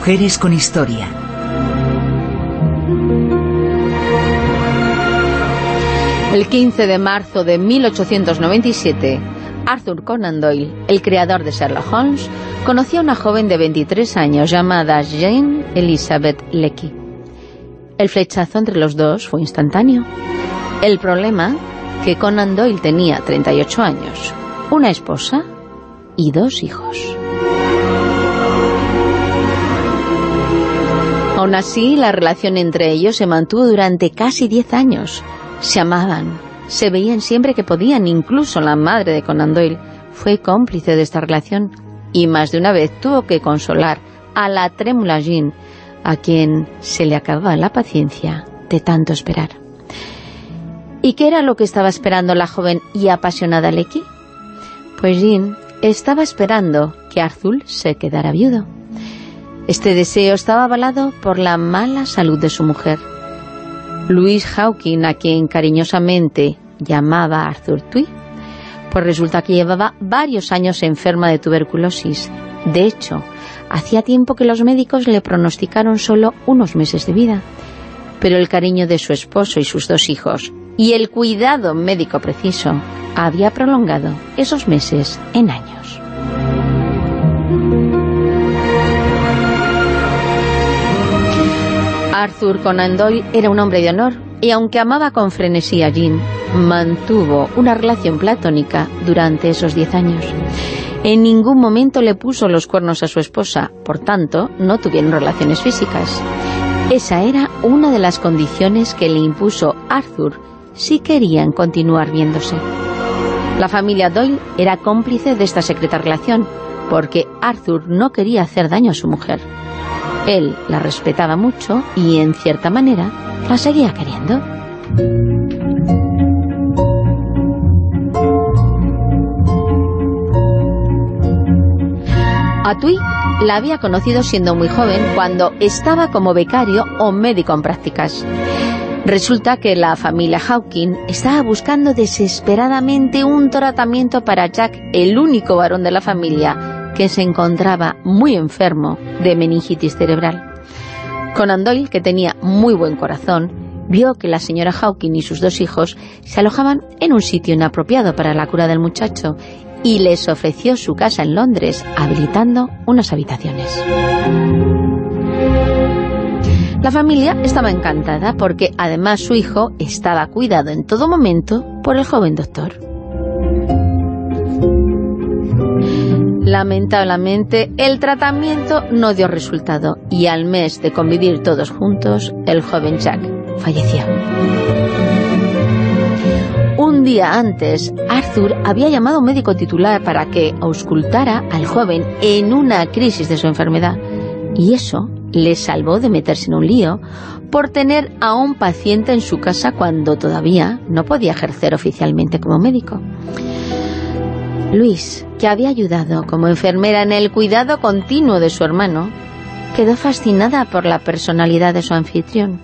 Mujeres con historia. El 15 de marzo de 1897, Arthur Conan Doyle, el creador de Sherlock Holmes, conoció a una joven de 23 años llamada Jane Elizabeth Lecky. El flechazo entre los dos fue instantáneo. El problema, que Conan Doyle tenía 38 años, una esposa y dos hijos. Aún así, la relación entre ellos se mantuvo durante casi 10 años. Se amaban, se veían siempre que podían, incluso la madre de Conan Doyle fue cómplice de esta relación y más de una vez tuvo que consolar a la trémula Jean, a quien se le acababa la paciencia de tanto esperar. ¿Y qué era lo que estaba esperando la joven y apasionada Lecky? Pues Jean estaba esperando que Arthur se quedara viudo. Este deseo estaba avalado por la mala salud de su mujer. Louise Hawking, a quien cariñosamente llamaba Arthur Tui, pues resulta que llevaba varios años enferma de tuberculosis. De hecho, hacía tiempo que los médicos le pronosticaron solo unos meses de vida. Pero el cariño de su esposo y sus dos hijos y el cuidado médico preciso había prolongado esos meses en años. Arthur Conan Doyle era un hombre de honor y aunque amaba con frenesí a Jean, mantuvo una relación platónica durante esos diez años. En ningún momento le puso los cuernos a su esposa, por tanto, no tuvieron relaciones físicas. Esa era una de las condiciones que le impuso Arthur si querían continuar viéndose. La familia Doyle era cómplice de esta secreta relación, porque Arthur no quería hacer daño a su mujer. Él la respetaba mucho y, en cierta manera, la seguía queriendo. Atui la había conocido siendo muy joven cuando estaba como becario o médico en prácticas. Resulta que la familia Hawking estaba buscando desesperadamente un tratamiento para Jack, el único varón de la familia, que se encontraba muy enfermo de meningitis cerebral. Conan Doyle, que tenía muy buen corazón, vio que la señora Hawking y sus dos hijos se alojaban en un sitio inapropiado para la cura del muchacho y les ofreció su casa en Londres, habilitando unas habitaciones. La familia estaba encantada porque además su hijo estaba cuidado en todo momento por el joven doctor. Lamentablemente, el tratamiento no dio resultado y al mes de convivir todos juntos, el joven Jack falleció. Un día antes, Arthur había llamado a un médico titular para que auscultara al joven en una crisis de su enfermedad. Y eso le salvó de meterse en un lío por tener a un paciente en su casa cuando todavía no podía ejercer oficialmente como médico. Luis, que había ayudado como enfermera en el cuidado continuo de su hermano, quedó fascinada por la personalidad de su anfitrión.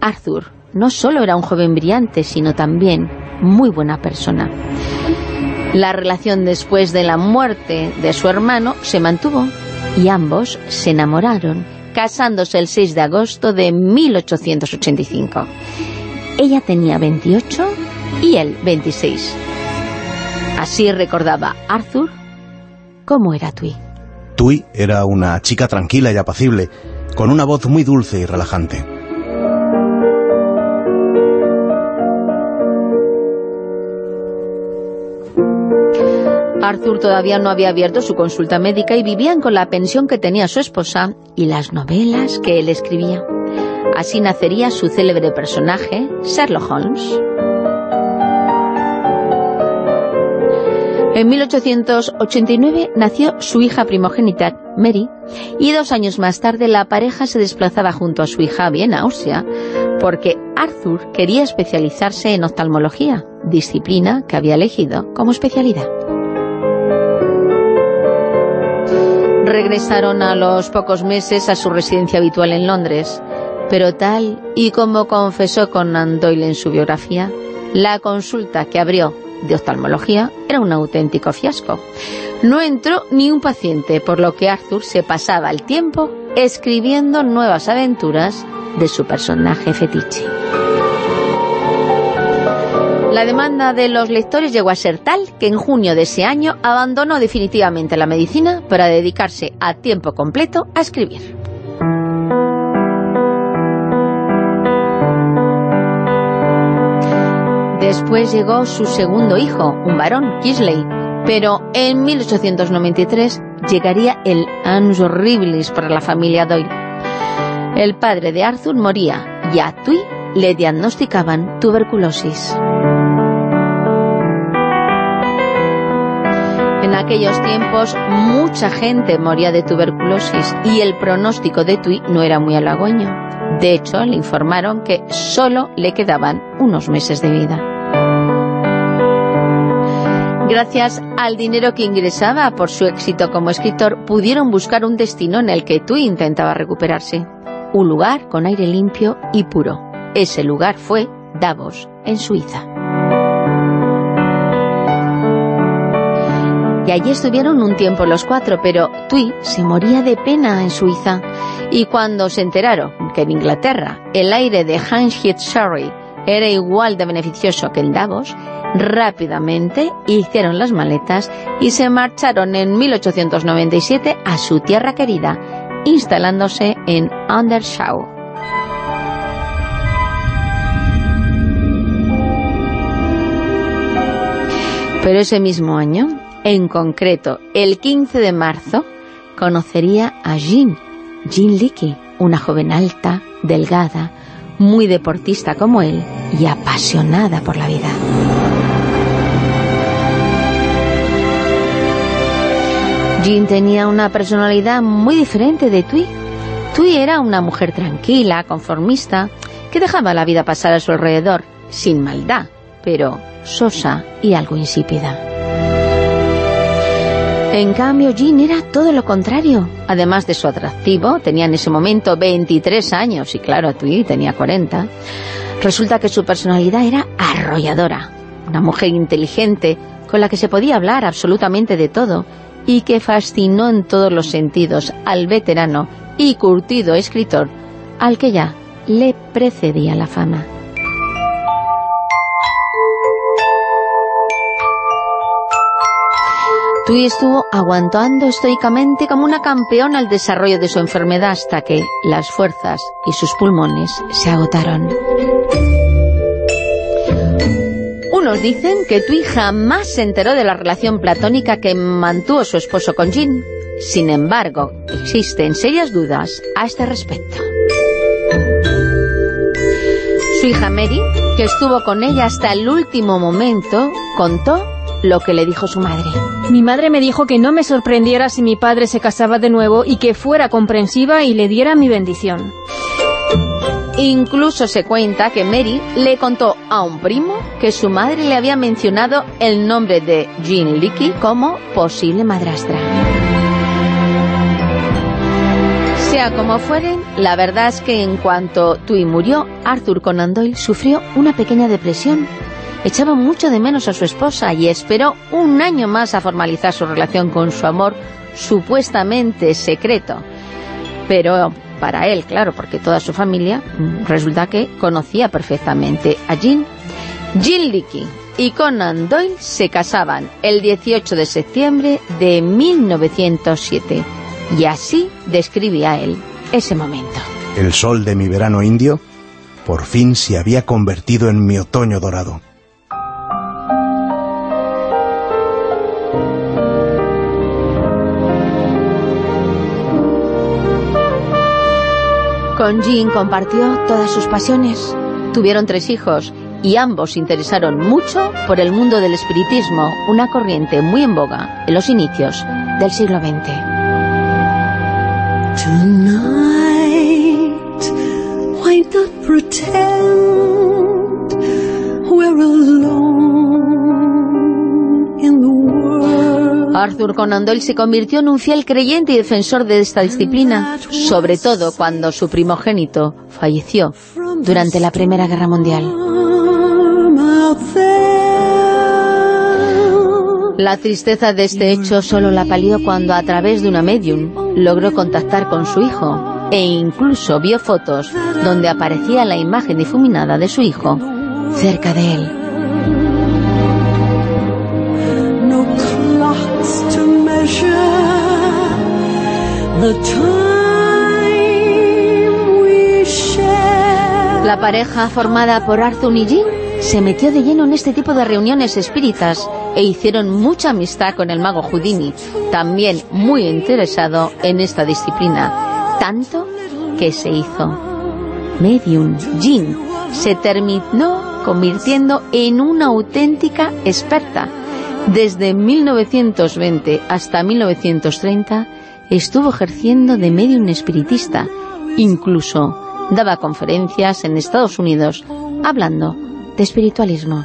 Arthur no solo era un joven brillante, sino también muy buena persona. La relación después de la muerte de su hermano se mantuvo y ambos se enamoraron, casándose el 6 de agosto de 1885. Ella tenía 28 y él 26. Así recordaba Arthur cómo era Tui. Tui era una chica tranquila y apacible, con una voz muy dulce y relajante. Arthur todavía no había abierto su consulta médica y vivían con la pensión que tenía su esposa y las novelas que él escribía. Así nacería su célebre personaje, Sherlock Holmes. En 1889 nació su hija primogénita, Mary, y dos años más tarde la pareja se desplazaba junto a su hija a Viena, Austria, porque Arthur quería especializarse en oftalmología, disciplina que había elegido como especialidad. regresaron a los pocos meses a su residencia habitual en Londres, pero tal y como confesó Conan Doyle en su biografía, la consulta que abrió de oftalmología era un auténtico fiasco. No entró ni un paciente, por lo que Arthur se pasaba el tiempo escribiendo nuevas aventuras de su personaje fetiche. La demanda de los lectores llegó a ser tal que en junio de ese año abandonó definitivamente la medicina para dedicarse a tiempo completo a escribir. Después llegó su segundo hijo, un varón, Kisley, pero en 1893 llegaría el Annus Horribilis para la familia Doyle. El padre de Arthur moría y a Tui le diagnosticaban tuberculosis. En aquellos tiempos mucha gente moría de tuberculosis y el pronóstico de Tui no era muy halagüeño. De hecho, le informaron que solo le quedaban unos meses de vida. Gracias al dinero que ingresaba por su éxito como escritor, pudieron buscar un destino en el que Tui intentaba recuperarse. Un lugar con aire limpio y puro. Ese lugar fue Davos, en Suiza. Y allí estuvieron un tiempo los cuatro, pero Tui se moría de pena en Suiza. Y cuando se enteraron que en Inglaterra el aire de Surrey era igual de beneficioso que en Davos, rápidamente hicieron las maletas y se marcharon en 1897 a su tierra querida, instalándose en Undershaw. Pero ese mismo año, en concreto el 15 de marzo, conocería a Jean, Jean Leakey, una joven alta, delgada, muy deportista como él y apasionada por la vida. Jean tenía una personalidad muy diferente de Tui. Tui era una mujer tranquila, conformista, que dejaba la vida pasar a su alrededor, sin maldad, pero sosa y algo insípida. En cambio, Jean era todo lo contrario. Además de su atractivo, tenía en ese momento 23 años, y claro, Tui tenía 40. Resulta que su personalidad era arrolladora. Una mujer inteligente, con la que se podía hablar absolutamente de todo, y que fascinó en todos los sentidos al veterano y curtido escritor al que ya le precedía la fama. Tui estuvo aguantando estoicamente como una campeona el desarrollo de su enfermedad hasta que las fuerzas y sus pulmones se agotaron. Unos dicen que Tui jamás se enteró de la relación platónica que mantuvo su esposo con Jean. Sin embargo, existen serias dudas a este respecto. Su hija Mary, que estuvo con ella hasta el último momento, contó lo que le dijo su madre. Mi madre me dijo que no me sorprendiera si mi padre se casaba de nuevo y que fuera comprensiva y le diera mi bendición. Incluso se cuenta que Mary le contó a un primo que su madre le había mencionado el nombre de Jean Leakey como posible madrastra. Sea como fueren, la verdad es que en cuanto Tui murió, Arthur Conan Doyle sufrió una pequeña depresión. Echaba mucho de menos a su esposa y esperó un año más a formalizar su relación con su amor supuestamente secreto. Pero para él, claro, porque toda su familia mm, resulta que conocía perfectamente a Jean. Jean Leakey y Conan Doyle se casaban el 18 de septiembre de 1907 y así describía él ese momento. El sol de mi verano indio por fin se había convertido en mi otoño dorado. Con Jean compartió todas sus pasiones. Tuvieron tres hijos y ambos se interesaron mucho por el mundo del espiritismo, una corriente muy en boga en los inicios del siglo XX. Arthur Conan Doyle se convirtió en un fiel creyente y defensor de esta disciplina, sobre todo cuando su primogénito falleció durante la Primera Guerra Mundial. La tristeza de este hecho solo la palió cuando a través de una medium logró contactar con su hijo e incluso vio fotos donde aparecía la imagen difuminada de su hijo cerca de él. La pareja formada por Arthur y Jean se metió de lleno en este tipo de reuniones espíritas e hicieron mucha amistad con el mago Houdini, también muy interesado en esta disciplina, tanto que se hizo medium. Jean se terminó convirtiendo en una auténtica experta. Desde 1920 hasta 1930 estuvo ejerciendo de medium espiritista, incluso daba conferencias en Estados Unidos hablando de espiritualismo.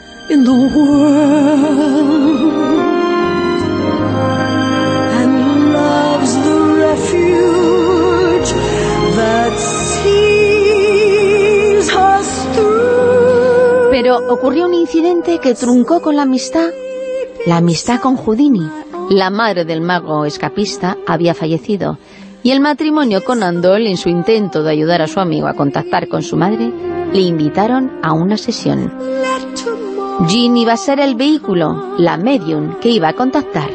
Pero ocurrió un incidente que truncó con la amistad, la amistad con Houdini. La madre del mago escapista había fallecido y el matrimonio con Andol, en su intento de ayudar a su amigo a contactar con su madre, le invitaron a una sesión. Jean iba a ser el vehículo, la medium, que iba a contactar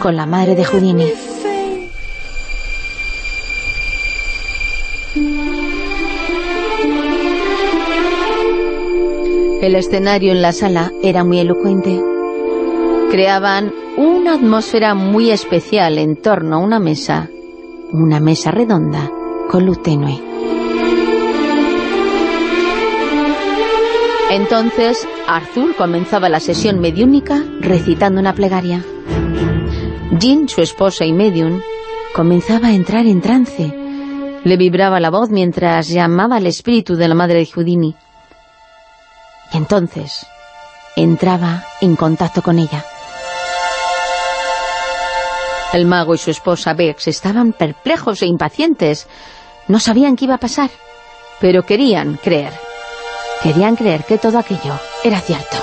con la madre de Houdini. El escenario en la sala era muy elocuente. Creaban una atmósfera muy especial en torno a una mesa, una mesa redonda con luz tenue. Entonces, Arthur comenzaba la sesión mediúnica recitando una plegaria. Jean, su esposa y medium, comenzaba a entrar en trance. Le vibraba la voz mientras llamaba al espíritu de la madre de Houdini. Y entonces entraba en contacto con ella. El mago y su esposa Bex estaban perplejos e impacientes. No sabían qué iba a pasar, pero querían creer. Querían creer que todo aquello era cierto.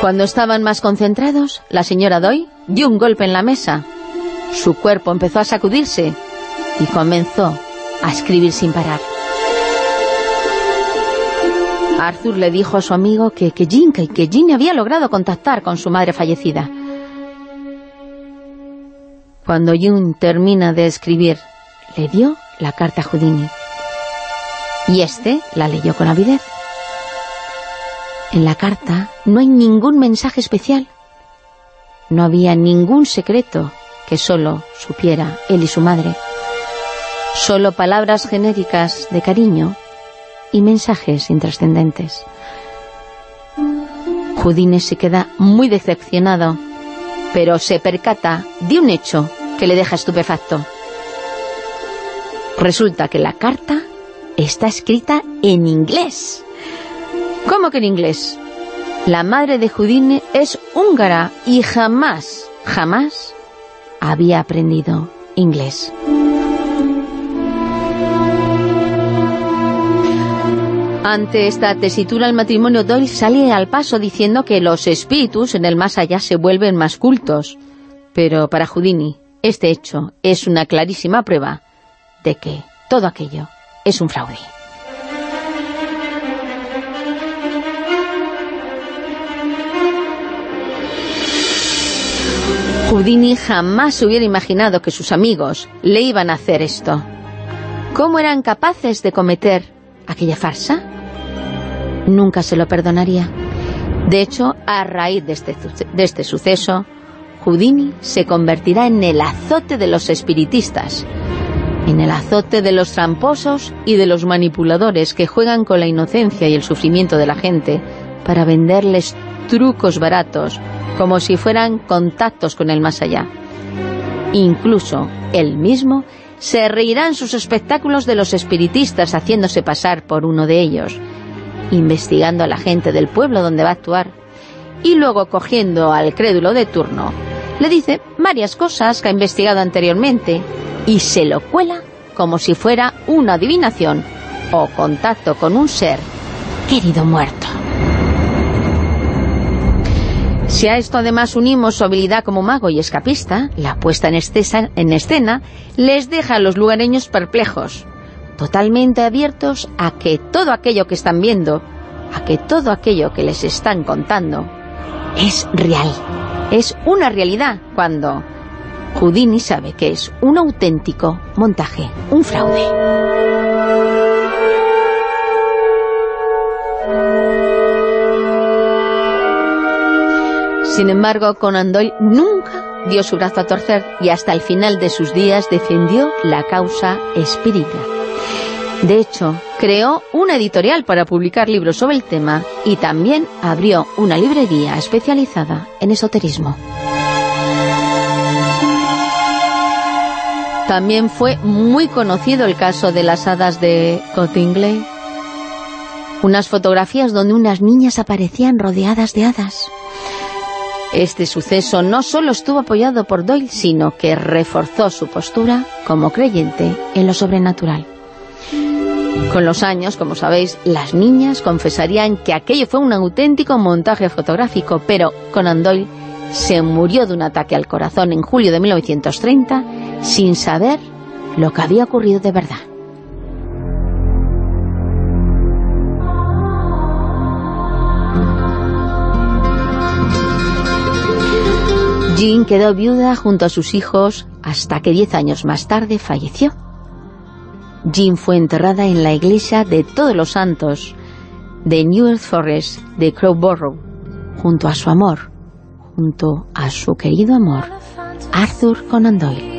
Cuando estaban más concentrados, la señora Doy dio un golpe en la mesa. Su cuerpo empezó a sacudirse y comenzó a escribir sin parar. Arthur le dijo a su amigo que, que que Jean había logrado contactar con su madre fallecida. Cuando Jung termina de escribir, le dio la carta a Houdini. Y este la leyó con avidez. En la carta no hay ningún mensaje especial. No había ningún secreto que solo supiera él y su madre. Solo palabras genéricas de cariño y mensajes intrascendentes. Houdini se queda muy decepcionado, pero se percata de un hecho que le deja estupefacto. Resulta que la carta está escrita en inglés. ¿Cómo que en inglés? La madre de Houdini es húngara y jamás, jamás había aprendido inglés. Ante esta tesitura el matrimonio Doyle sale al paso diciendo que los espíritus en el más allá se vuelven más cultos. Pero para Houdini este hecho es una clarísima prueba de que todo aquello es un fraude. Houdini jamás hubiera imaginado que sus amigos le iban a hacer esto. ¿Cómo eran capaces de cometer aquella farsa? Nunca se lo perdonaría. De hecho, a raíz de este, de este suceso, Houdini se convertirá en el azote de los espiritistas, en el azote de los tramposos y de los manipuladores que juegan con la inocencia y el sufrimiento de la gente para venderles trucos baratos, como si fueran contactos con el más allá. Incluso él mismo se reirá en sus espectáculos de los espiritistas haciéndose pasar por uno de ellos, investigando a la gente del pueblo donde va a actuar, y luego cogiendo al crédulo de turno le dice varias cosas que ha investigado anteriormente y se lo cuela como si fuera una adivinación o contacto con un ser querido muerto. Si a esto además unimos su habilidad como mago y escapista, la puesta en, en escena les deja a los lugareños perplejos, totalmente abiertos a que todo aquello que están viendo, a que todo aquello que les están contando, es real, es una realidad, cuando Houdini sabe que es un auténtico montaje, un fraude. Sin embargo, Conan Doyle nunca dio su brazo a torcer y hasta el final de sus días defendió la causa espírita. De hecho, creó una editorial para publicar libros sobre el tema y también abrió una librería especializada en esoterismo. También fue muy conocido el caso de las hadas de Cottingley, unas fotografías donde unas niñas aparecían rodeadas de hadas. Este suceso no solo estuvo apoyado por Doyle, sino que reforzó su postura como creyente en lo sobrenatural. Con los años, como sabéis, las niñas confesarían que aquello fue un auténtico montaje fotográfico, pero Conan Doyle se murió de un ataque al corazón en julio de 1930 sin saber lo que había ocurrido de verdad. Jean quedó viuda junto a sus hijos hasta que diez años más tarde falleció. Jean fue enterrada en la iglesia de Todos los Santos de New Forest de Crowborough, junto a su amor, junto a su querido amor, Arthur Conan Doyle.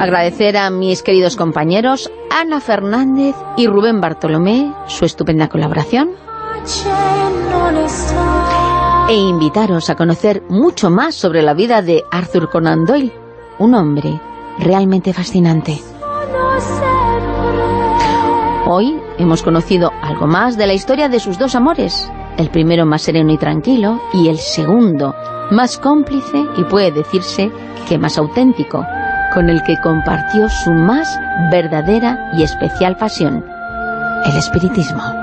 Agradecer a mis queridos compañeros Ana Fernández y Rubén Bartolomé su estupenda colaboración e invitaros a conocer mucho más sobre la vida de Arthur Conan Doyle, un hombre realmente fascinante. Hoy hemos conocido algo más de la historia de sus dos amores, el primero más sereno y tranquilo y el segundo más cómplice y puede decirse que más auténtico, con el que compartió su más verdadera y especial pasión, el espiritismo.